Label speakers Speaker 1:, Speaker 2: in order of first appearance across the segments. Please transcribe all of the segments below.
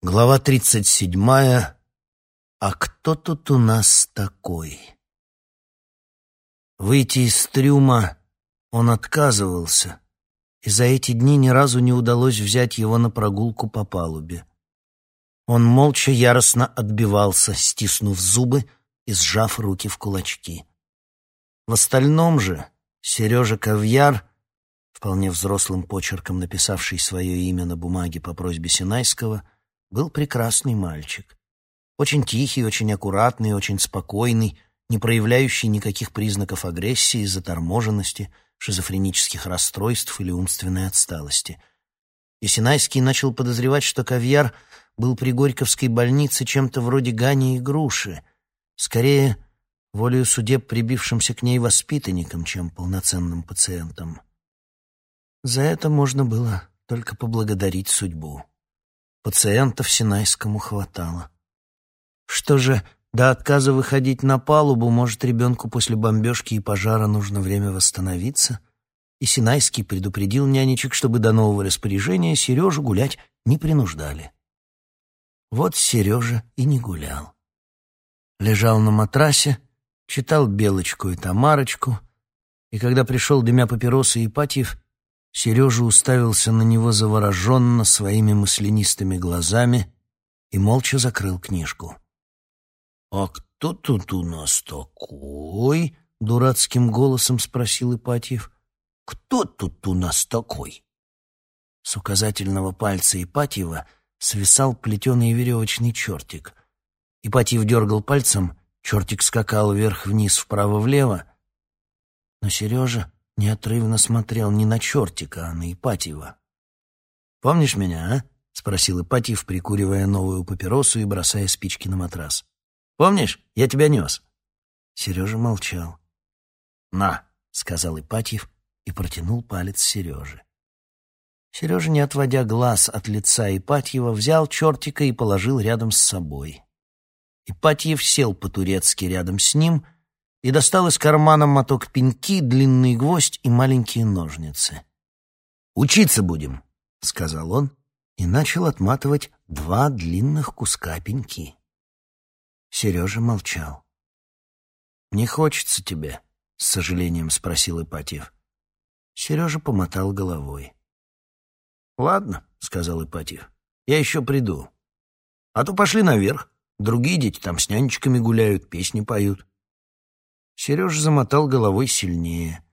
Speaker 1: Глава тридцать седьмая. А кто тут у нас такой? Выйти из трюма он отказывался, и за эти дни ни разу не удалось взять его на прогулку по палубе. Он молча яростно отбивался, стиснув зубы и сжав руки в кулачки. В остальном же Сережа Ковьяр, вполне взрослым почерком написавший свое имя на бумаге по просьбе Синайского, — был прекрасный мальчик. Очень тихий, очень аккуратный, очень спокойный, не проявляющий никаких признаков агрессии, заторможенности, шизофренических расстройств или умственной отсталости. Есинайский начал подозревать, что Кавьяр был при Горьковской больнице чем-то вроде Гани и Груши, скорее, волею судеб прибившимся к ней воспитанником, чем полноценным пациентом. За это можно было только поблагодарить судьбу. Пациентов Синайскому хватало. Что же, до отказа выходить на палубу, может, ребенку после бомбежки и пожара нужно время восстановиться? И Синайский предупредил нянечек, чтобы до нового распоряжения Сережу гулять не принуждали. Вот Сережа и не гулял. Лежал на матрасе, читал Белочку и Тамарочку, и когда пришел, дымя папиросы Ипатьев, Сережа уставился на него завороженно своими маслянистыми глазами и молча закрыл книжку. «А кто тут у нас такой?» — дурацким голосом спросил Ипатьев. «Кто тут у нас такой?» С указательного пальца Ипатьева свисал плетеный веревочный чертик. Ипатьев дергал пальцем, чертик скакал вверх-вниз, вправо-влево. Но Сережа неотрывно смотрел не на чертика, а на Ипатьева. «Помнишь меня, а?» — спросил Ипатьев, прикуривая новую папиросу и бросая спички на матрас. «Помнишь, я тебя нес?» Сережа молчал. «На!» — сказал Ипатьев и протянул палец Сереже. Сережа, не отводя глаз от лица Ипатьева, взял чертика и положил рядом с собой. Ипатьев сел по-турецки рядом с ним — и достал из кармана моток пеньки, длинный гвоздь и маленькие ножницы. «Учиться будем», — сказал он и начал отматывать два длинных куска пеньки. Сережа молчал. «Не хочется тебе?» — с сожалением спросил Ипатьев. Сережа помотал головой. «Ладно», — сказал Ипатьев, — «я еще приду. А то пошли наверх. Другие дети там с нянечками гуляют, песни поют. Сережа замотал головой сильнее.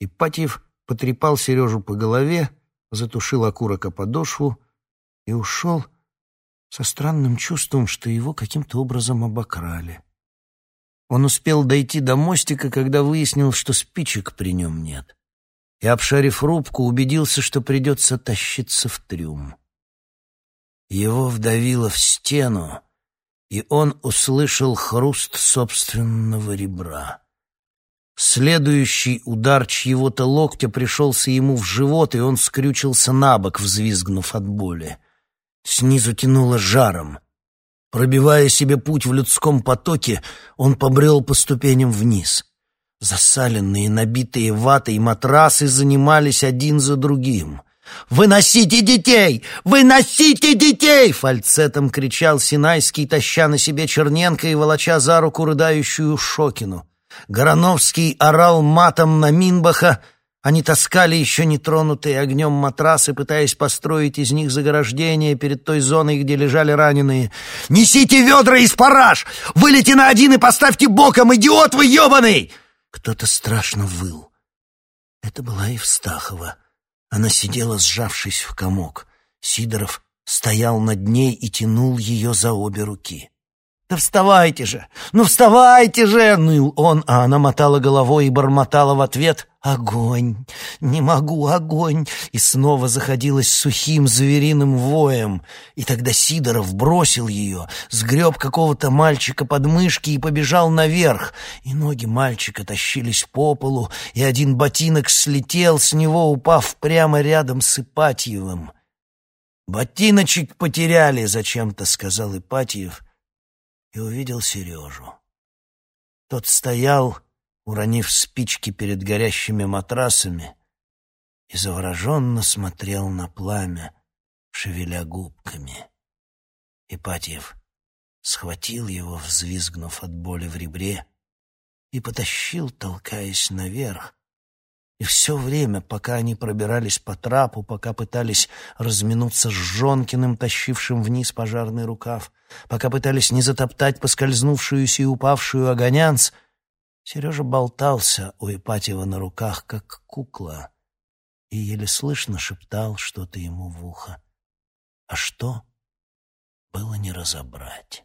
Speaker 1: Ипатьев потрепал Сережу по голове, затушил окурок о подошву и ушел со странным чувством, что его каким-то образом обокрали. Он успел дойти до мостика, когда выяснил, что спичек при нем нет, и, обшарив рубку, убедился, что придется тащиться в трюм. Его вдавило в стену, и он услышал хруст собственного ребра. Следующий удар чьего-то локтя пришелся ему в живот, и он скрючился на бок, взвизгнув от боли. Снизу тянуло жаром. Пробивая себе путь в людском потоке, он побрел по ступеням вниз. Засаленные, набитые ватой матрасы занимались один за другим. «Выносите детей! Выносите детей!» Фальцетом кричал Синайский, таща на себе Черненко и волоча за руку рыдающую Шокину. Гороновский орал матом на Минбаха. Они таскали еще не тронутые огнем матрасы, пытаясь построить из них заграждение перед той зоной, где лежали раненые. «Несите ведра из параж! Вылети на один и поставьте боком, идиот вы ебаный!» Кто-то страшно выл. Это была Евстахова. Она сидела, сжавшись в комок. Сидоров стоял над ней и тянул ее за обе руки. «Да вставайте же! Ну вставайте же!» — ныл он, а она мотала головой и бормотала в ответ «Огонь! Не могу, огонь!» И снова заходилась сухим звериным воем. И тогда Сидоров бросил ее, сгреб какого-то мальчика под мышки и побежал наверх. И ноги мальчика тащились по полу, и один ботинок слетел с него, упав прямо рядом с Ипатьевым. «Ботиночек потеряли!» — зачем-то сказал Ипатьев — и увидел Сережу. Тот стоял, уронив спички перед горящими матрасами, и завороженно смотрел на пламя, шевеля губками. Ипатьев схватил его, взвизгнув от боли в ребре, и потащил, толкаясь наверх. И все время, пока они пробирались по трапу, пока пытались разминуться с Жонкиным, тащившим вниз пожарный рукав, пока пытались не затоптать поскользнувшуюся и упавшую огонянц, Сережа болтался у Ипатьева на руках, как кукла, и еле слышно шептал что-то ему в ухо. А что, было не разобрать.